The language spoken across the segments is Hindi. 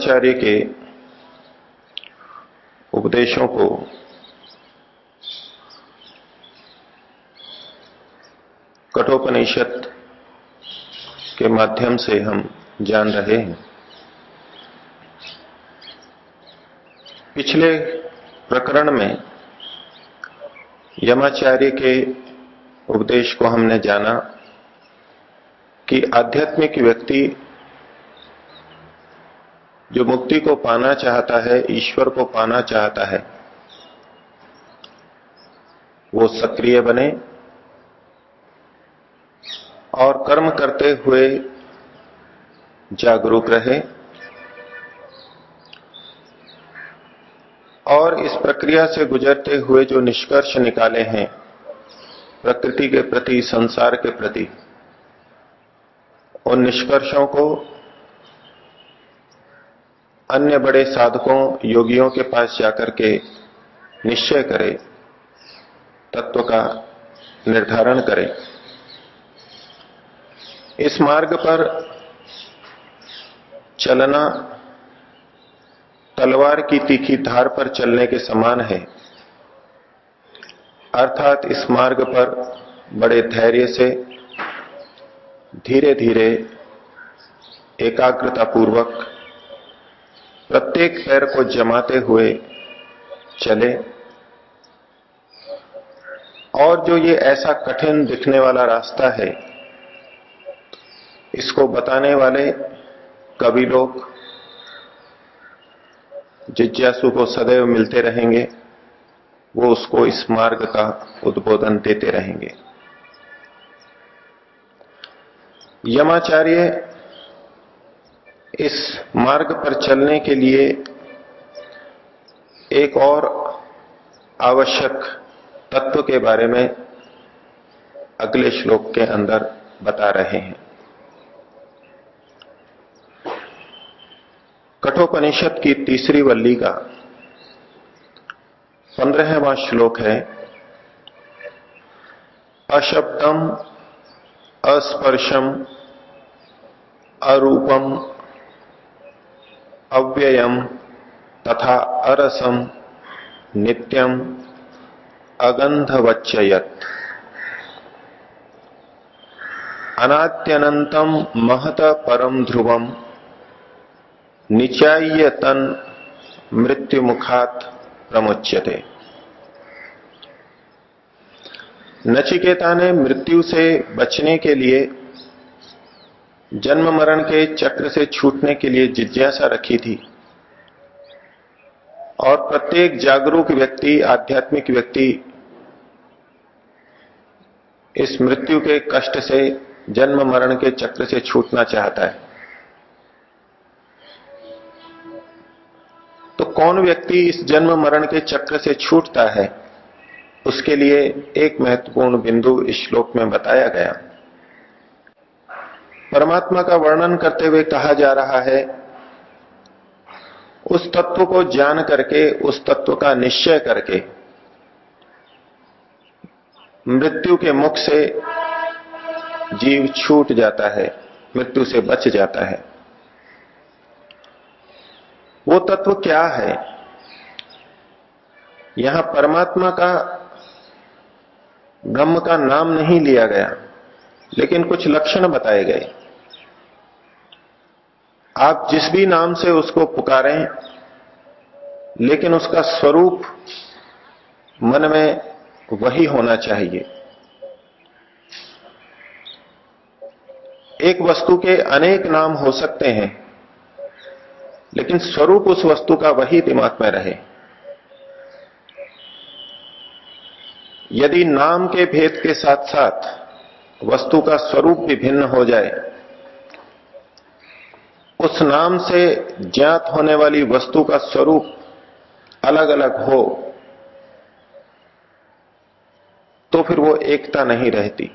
यमाचार्य के उपदेशों को कठोपनिषद के माध्यम से हम जान रहे हैं। पिछले प्रकरण में यमाचार्य के उपदेश को हमने जाना कि आध्यात्मिक व्यक्ति जो मुक्ति को पाना चाहता है, ईश्वर को पाना चाहता है, वो सक्रिय बने और कर्म करते हुए जागरूक रहे और इस प्रक्रिया से गुजरते हुए जो निष्कर्ष निकाले हैं, प्रकृति के प्रति, संसार के प्रति, उन निष्कर्षों को अन्य बड़े साधकों, योगियों के पास जाकर के निश्चय करे, तत्व का निर्धारण करें। इस मार्ग पर चलना तलवार की तीखी धार पर चलने के समान है। अर्थात इस मार्ग पर बड़े धैर्य से धीरे धीरे एकाग्रता पूर्वक प्रत्येक पैर को जमाते हुए चले। और जो ये ऐसा कठिन दिखने वाला रास्ता है, इसको बताने वाले कवि लोग जिज्ञासु को सदैव मिलते रहेंगे, वो उसको इस मार्ग का उद्बोधन देते रहेंगे। यमाचार्य इस मार्ग पर चलने के लिए एक और आवश्यक तत्व के बारे में अगले श्लोक के अंदर बता रहे हैं। कठोपनिषद की तीसरी वल्ली का पंद्रहवा श्लोक है, अशब्दम, अस्पर्शम, अरूपम अव्ययम तथा अरसम नित्यम अगंधवच्चयत अनात्यनंतम महत परम ध्रुवम निचाय तन मृत्यु मुखात प्रमुच्यते। नचिकेता ने मृत्यु से बचने के लिए जन्म मरण के चक्र से छूटने के लिए जिज्ञासा रखी थी। और प्रत्येक जागरूक व्यक्ति, आध्यात्मिक व्यक्ति इस मृत्यु के कष्ट से, जन्म मरण के चक्र से छूटना चाहता है। तो कौन व्यक्ति इस जन्म मरण के चक्र से छूटता है? उसके लिए एक महत्वपूर्ण बिंदु इस श्लोक में बताया गया। परमात्मा का वर्णन करते हुए कहा जा रहा है, उस तत्व को जान करके, उस तत्व का निश्चय करके, मृत्यु के मुख से जीव छूट जाता है, मृत्यु से बच जाता है। वो तत्व क्या है? यहाँ परमात्मा का ब्रह्म का नाम नहीं लिया गया, लेकिन कुछ लक्षण बताए गए। आप जिस भी नाम से उसको पुकारें, लेकिन उसका स्वरूप मन में वही होना चाहिए। एक वस्तु के अनेक नाम हो सकते हैं, लेकिन स्वरूप उस वस्तु का वही दिमाग में रहे। यदि नाम के भेद के साथ साथ वस्तु का स्वरूप भी भिन्न हो जाए उस नाम से ज्ञात होने वाली वस्तु का स्वरूप अलग अलग हो तो फिर वो एकता नहीं रहती।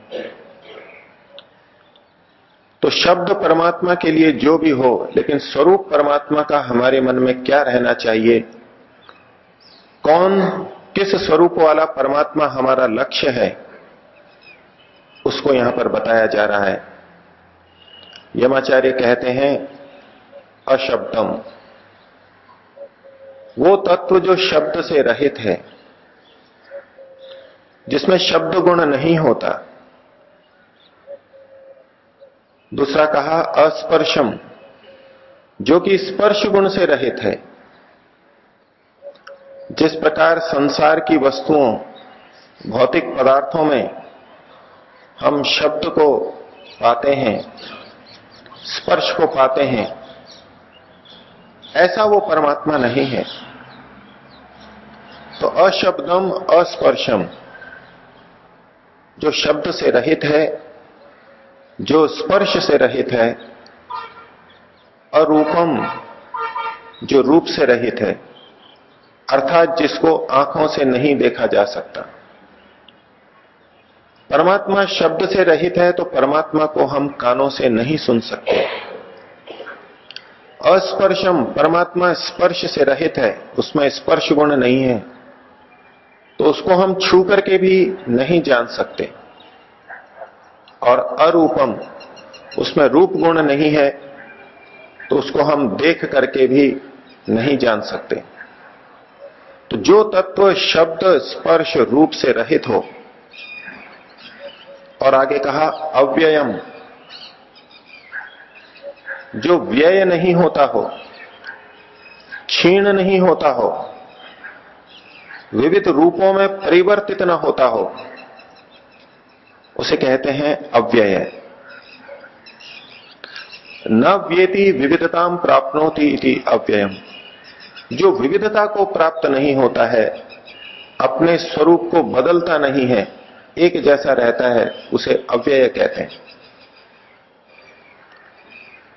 तो शब्द परमात्मा के लिए जो भी हो, लेकिन स्वरूप परमात्मा का हमारे मन में क्या रहना चाहिए? कौन, किस स्वरूप वाला परमात्मा हमारा लक्ष्य है? उसको यहाँ पर बताया जा रहा है। यमाचार्य कहते हैं अशब्दम। वो तत्व जो शब्द से रहित है, जिसमें शब्द गुण नहीं होता। दूसरा कहा, अस्पर्शम, जो कि स्पर्श गुण से रहित है। जिस प्रकार संसार की वस्तुओं, भौतिक पदार्थों में हम शब्द को पाते हैं, स्पर्श को पाते हैं ऐसा वो परमात्मा नहीं है। तो अशब्दम, अस्पर्शम, जो शब्द से रहित है, जो स्पर्श से रहित है, अरूपम, जो रूप से रहित है, अर्थात जिसको आँखों से नहीं देखा जा सकता। परमात्मा शब्द से रहित है तो परमात्मा को हम कानों से नहीं सुन सकते। अस्पर्शम, परमात्मा स्पर्श से रहित है, उसमें स्पर्श गुण नहीं है तो उसको हम छू करके भी नहीं जान सकते। और अरूपम, उसमें रूप गुण नहीं है तो उसको हम देख करके भी नहीं जान सकते। तो जो तत्व शब्द स्पर्श रूप से रहित हो, और आगे कहा, अव्ययम जो व्यय नहीं होता हो, क्षीण नहीं होता हो, विविध रूपों में परिवर्तित न होता हो, उसे कहते हैं अव्यय। न व्यति विविधताम प्राप्नोति इति अव्ययम। जो विविधता को प्राप्त नहीं होता है, अपने स्वरूप को बदलता नहीं है, एक जैसा रहता है, उसे अव्यय कहते हैं।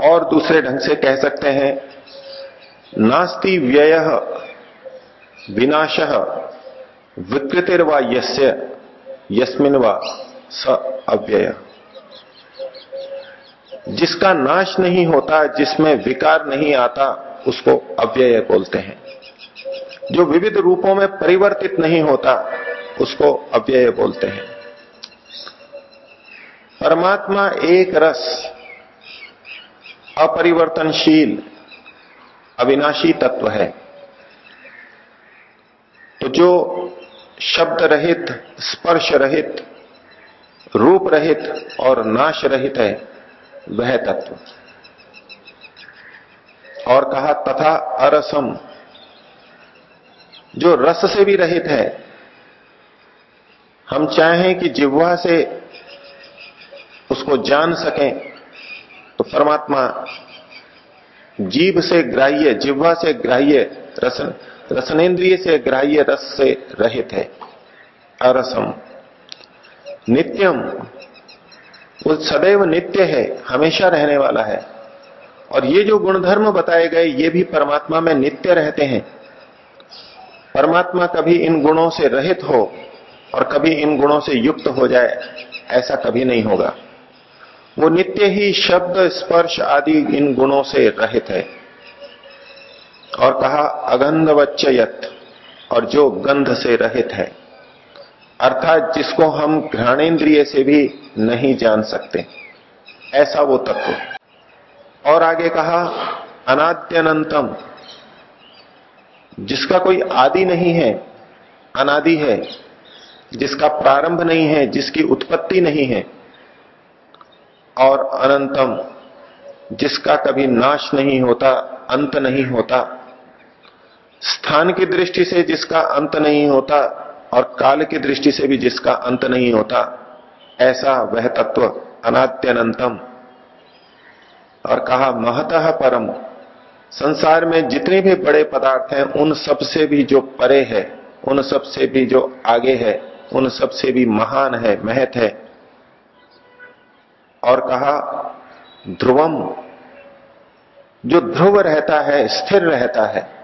और दूसरे ढंग से कह सकते हैं, नास्ति व्यय विनाश विकृतिर्वा यस्य, यस्मिन व स अव्यय। जिसका नाश नहीं होता, जिसमें विकार नहीं आता, उसको अव्यय बोलते हैं। जो विविध रूपों में परिवर्तित नहीं होता, उसको अव्यय बोलते हैं। परमात्मा एक रस अपरिवर्तनशील, अविनाशी तत्व है। तो जो शब्द रहित, स्पर्श रहित, रूप रहित और नाश रहित है, वह तत्व। और कहा, तथा अरसम, जो रस से भी रहित है, हम चाहें कि जिह्वा से उसको जान सकें तो परमात्मा जीव से ग्राह्य, जिह्वा से ग्राह्य रसन रसनेन्द्रिय से ग्राह्य, रस से रहित है। अरसम। नित्यम। वो सदैव नित्य है, हमेशा रहने वाला है। और ये जो गुणधर्म बताए गए, ये भी परमात्मा में नित्य रहते हैं। परमात्मा कभी इन गुणों से रहित हो और कभी इन गुणों से युक्त हो जाए, ऐसा कभी नहीं होगा। वो नित्य ही शब्द, स्पर्श आदि इन गुणों से रहित है। और कहा, अगंधवच्चयत और जो गंध से रहित है। अर्थात जिसको हम घ्राणेन्द्रिय से भी नहीं जान सकते। ऐसा वो तत्व। और आगे कहा, अनाद्यनंतम जिसका कोई आदि नहीं है, अनादि है, जिसका प्रारंभ नहीं है, जिसकी उत्पत्ति नहीं है और अनंतम, जिसका कभी नाश नहीं होता, अंत नहीं होता। स्थान की दृष्टि से जिसका अंत नहीं होता और काल की दृष्टि से भी जिसका अंत नहीं होता, ऐसा वह तत्व अनात्यनंतम और कहा, महतः परम, संसार में जितने भी बड़े पदार्थ हैं, उन सबसे भी जो परे है, उन सबसे भी जो आगे है, उन सबसे भी महान है, महत है और कहा, ध्रुवम, जो ध्रुव रहता है, स्थिर रहता है।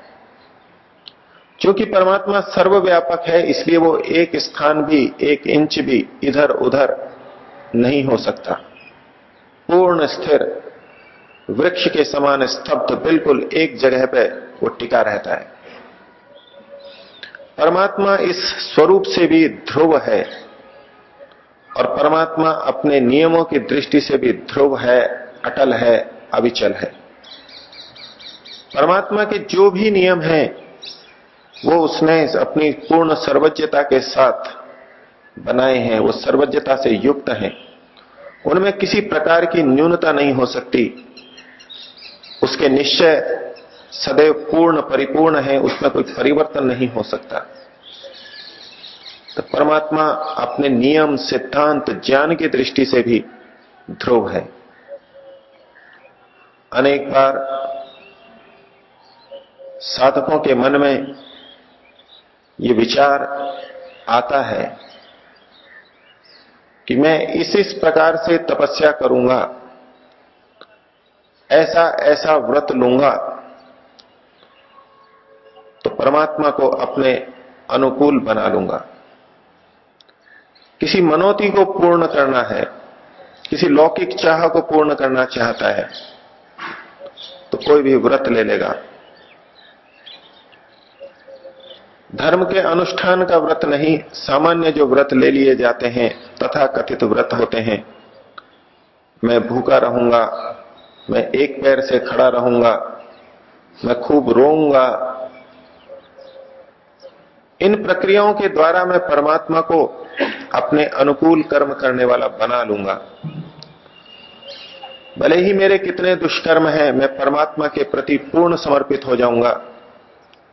क्योंकि परमात्मा सर्वव्यापक है, इसलिए वो एक स्थान भी, एक इंच भी इधर उधर नहीं हो सकता। पूर्ण स्थिर, वृक्ष के समान स्तब्ध, बिल्कुल एक जगह पे वो टिका रहता है। परमात्मा इस स्वरूप से भी ध्रुव है। और परमात्मा अपने नियमों की दृष्टि से भी ध्रुव है, अटल है, अविचल है। परमात्मा के जो भी नियम हैं, वो उसने अपनी पूर्ण सर्वज्ञता के साथ बनाए हैं, वो सर्वज्ञता से युक्त हैं। उनमें किसी प्रकार की न्यूनता नहीं हो सकती। उसके निश्चय सदैव पूर्ण, परिपूर्ण है, उसमें कोई परिवर्तन नहीं हो सकता। तो परमात्मा अपने नियम, सिद्धांत, ज्ञान की दृष्टि से भी ध्रुव है। अनेक बार साधकों के मन में ये विचार आता है कि मैं इस इस प्रकार से तपस्या करूँगा, ऐसा ऐसा व्रत लूँगा तो परमात्मा को अपने अनुकूल बना लूँगा। किसी मनोती को पूर्ण करना है, किसी लौकिक चाह को पूर्ण करना चाहता है तो कोई भी व्रत ले लेगा। धर्म के अनुष्ठान का व्रत नहीं, सामान्य जो व्रत ले लिए जाते हैं, तथा कथित व्रत होते हैं। मैं भूखा रहूँगा, मैं एक पैर से खड़ा रहूँगा, मैं खूब रोऊँगा। इन प्रक्रियाओं के द्वारा मैं परमात्मा को अपने अनुकूल कर्म करने वाला बना लूँगा। भले ही मेरे कितने दुष्कर्म हैं, मैं परमात्मा के प्रति पूर्ण समर्पित हो जाऊँगा,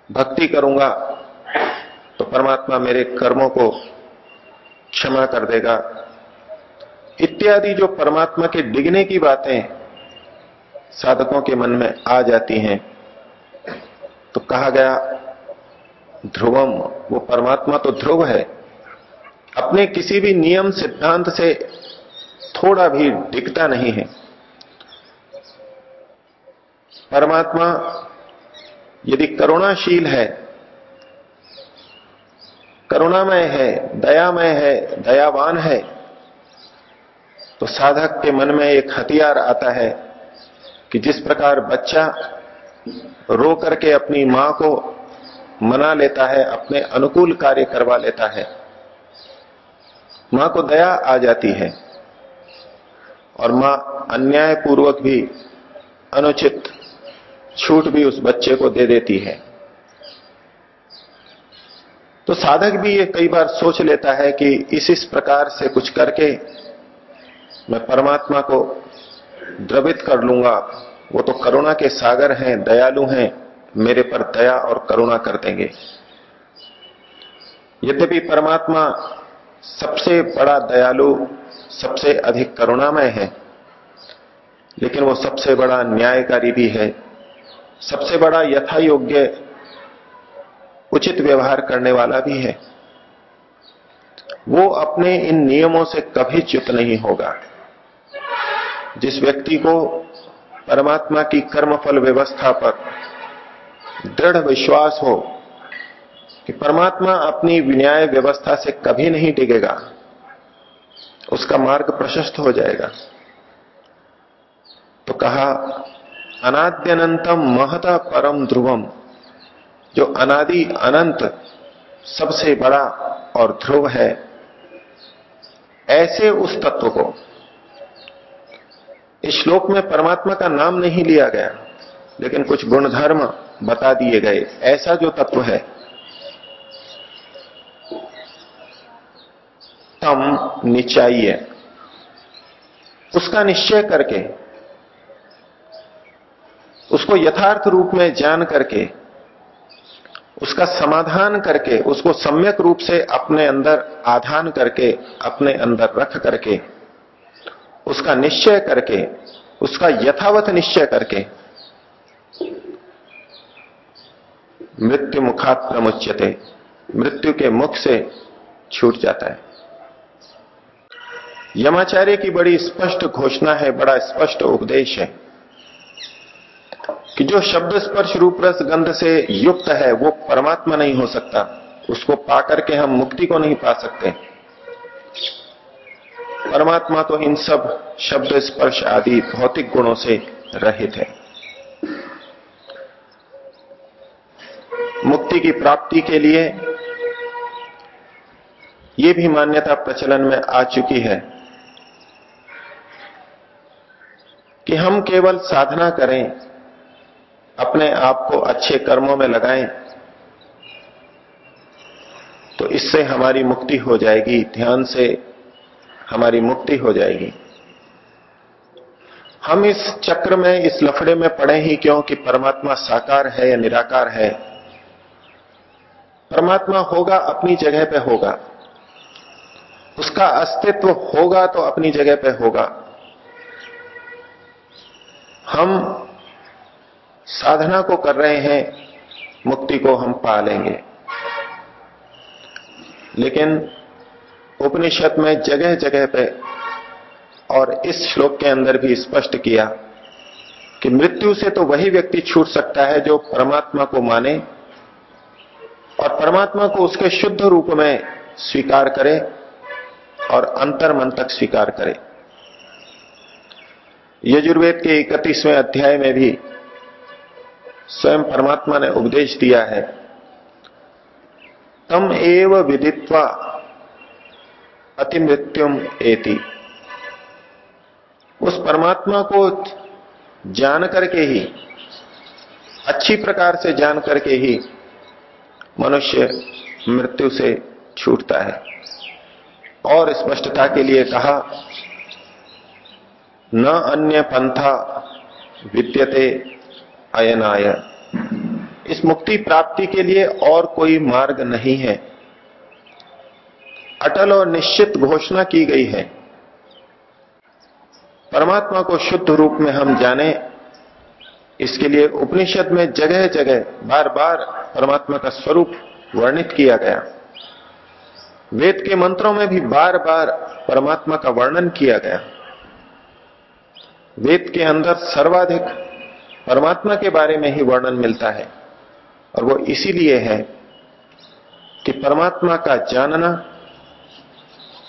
भक्ति करूँगा तो परमात्मा मेरे कर्मों को क्षमा कर देगा। इत्यादि जो परमात्मा के डिगने की बातें साधकों के मन में आ जाती हैं तो कहा गया ध्रुवम, वो परमात्मा तो ध्रुव है अपने किसी भी नियम सिद्धांत से थोड़ा भी डिगता नहीं है। परमात्मा यदि करुणाशील है, करुणामय है, दयामय है, दयावान है तो साधक के मन में एक हथियार आता है कि जिस प्रकार बच्चा रो करके अपनी माँ को मना लेता है, अपने अनुकूल कार्य करवा लेता है माँ को दया आ जाती है। और माँ अन्याय पूर्वक भी अनुचित छूट भी उस बच्चे को दे देती है। तो साधक भी ये कई बार सोच लेता है कि इस इस प्रकार से कुछ करके मैं परमात्मा को द्रवित कर लूँगा। वो तो करुणा के सागर हैं, दयालु हैं, मेरे पर दया और करुणा कर देंगे। यद्यपि परमात्मा सबसे बड़ा दयालु, सबसे अधिक करुणामय है। लेकिन वो सबसे बड़ा न्यायकारी भी है। सबसे बड़ा यथा योग्य उचित व्यवहार करने वाला भी है। वो अपने इन नियमों से कभी च्युत नहीं होगा। जिस व्यक्ति को परमात्मा की कर्मफल व्यवस्था पर दृढ़ विश्वास हो कि परमात्मा अपनी विन्याय व्यवस्था से कभी नहीं टिकेगा उसका मार्ग प्रशस्त हो जाएगा। तो कहा, अनाद्यनंतम महता परम ध्रुवम, जो अनादि अनंत सबसे बड़ा और ध्रुव है, ऐसे उस तत्व को। इस श्लोक में परमात्मा का नाम नहीं लिया गया, लेकिन कुछ गुणधर्म बता दिए गए, ऐसा जो तत्व है। तम निचाइए उसका निश्चय करके, उसको यथार्थ रूप में जान करके, उसका समाधान करके, उसको सम्यक रूप से अपने अंदर आधान करके, अपने अंदर रख करके, उसका निश्चय करके, उसका यथावत निश्चय करके, मृत्यु मुखात मृत्यु के मुख से छूट जाता है। यमाचार्य की बड़ी स्पष्ट घोषणा है, बड़ा स्पष्ट उपदेश है कि जो शब्द स्पर्श रूप रस गंध से युक्त है, वो परमात्मा नहीं हो सकता। उसको पाकर के हम मुक्ति को नहीं पा सकते। परमात्मा तो इन सब शब्द स्पर्श आदि भौतिक गुणों से रहित है। मुक्ति की प्राप्ति के लिए यह भी मान्यता प्रचलन में आ चुकी है। कि हम केवल साधना करें, अपने आप को अच्छे कर्मों में लगाएँ तो इससे हमारी मुक्ति हो जाएगी, ध्यान से हमारी मुक्ति हो जाएगी। हम इस चक्र में, इस लफड़े में पड़े ही क्यों कि परमात्मा साकार है या निराकार है? परमात्मा होगा, अपनी जगह पे होगा। उसका अस्तित्व होगा तो अपनी जगह पे होगा। हम साधना को कर रहे हैं, मुक्ति को हम पा लेंगे। लेकिन उपनिषद में जगह जगह पे और इस श्लोक के अंदर भी स्पष्ट किया कि मृत्यु से तो वही व्यक्ति छूट सकता है जो परमात्मा को माने और परमात्मा को उसके शुद्ध रूप में स्वीकार करे और अंतर मन तक स्वीकार करे। यजुर्वेद के इकतीसवें अध्याय में भी स्वयं परमात्मा ने उपदेश दिया है। तम एव विदित्वा अति मृत्युम एति। उस परमात्मा को जान करके ही, अच्छी प्रकार से जान करके ही मनुष्य मृत्यु से छूटता है। और स्पष्टता के लिए कहा न अन्य पंथा विद्यते अयनाय। इस मुक्ति प्राप्ति के लिए और कोई मार्ग नहीं है। अटल और निश्चित घोषणा की गई है। परमात्मा को शुद्ध रूप में हम जाने। इसके लिए उपनिषद में जगह जगह बार बार परमात्मा का स्वरूप वर्णित किया गया। वेद के मंत्रों में भी बार बार परमात्मा का वर्णन किया गया। वेद के अंदर सर्वाधिक परमात्मा के बारे में ही वर्णन मिलता है। और वो इसीलिए है कि परमात्मा का जानना,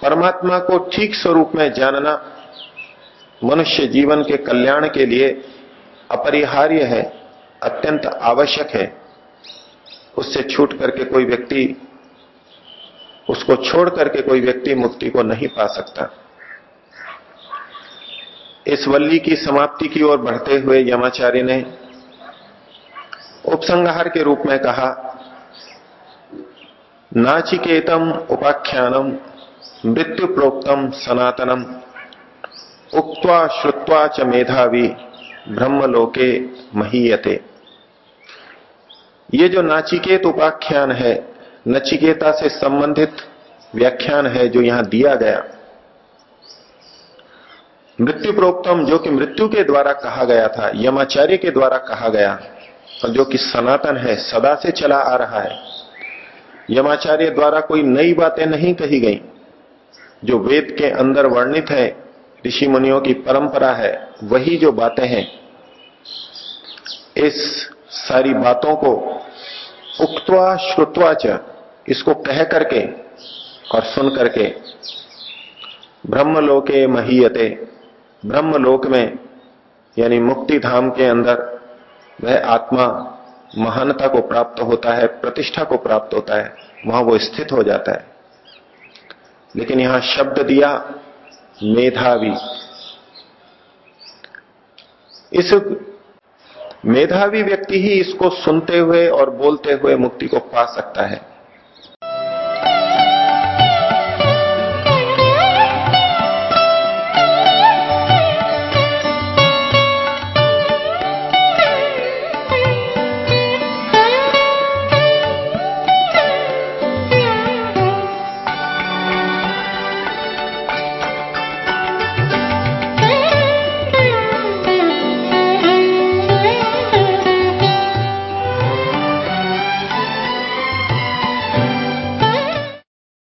परमात्मा को ठीक स्वरूप में जानना मनुष्य जीवन के कल्याण के लिए अपरिहार्य है, अत्यंत आवश्यक है। उससे छूट करके कोई व्यक्ति, उसको छोड़ करके कोई व्यक्ति मुक्ति को नहीं पा सकता। इस वल्ली की समाप्ति की ओर बढ़ते हुए यमाचार्य ने उपसंहार के रूप में कहा, नाचिकेतम उपाख्यानम मृत्यु प्रोक्तम सनातनम उक्वा श्रुत्वा च मेधावी, ब्रह्मलोके महीयते। ये जो नाचिकेत उपाख्यान है, नचिकेता से संबंधित व्याख्यान है जो यहाँ दिया गया मृत्यु प्रोक्तम जो कि मृत्यु के द्वारा कहा गया था, यमाचार्य के द्वारा कहा गया, और जो कि सनातन है, सदा से चला आ रहा है। यमाचार्य द्वारा कोई नई बातें नहीं कही गई, जो वेद के अंदर वर्णित है ऋषि मुनियों की परंपरा है, वही जो बातें हैं। इस सारी बातों को उक्तवा श्रुत्वा च, इसको कह करके और सुन करके ब्रह्मलोके महीयते। ब्रह्मलोक में, यानी मुक्ति धाम के अंदर, वह आत्मा महानता को प्राप्त होता है, प्रतिष्ठा को प्राप्त होता है, वहाँ वो स्थित हो जाता है। लेकिन यहाँ शब्द दिया, मेधावी। इस मेधावी व्यक्ति ही इसको सुनते हुए और बोलते हुए मुक्ति को पा सकता है।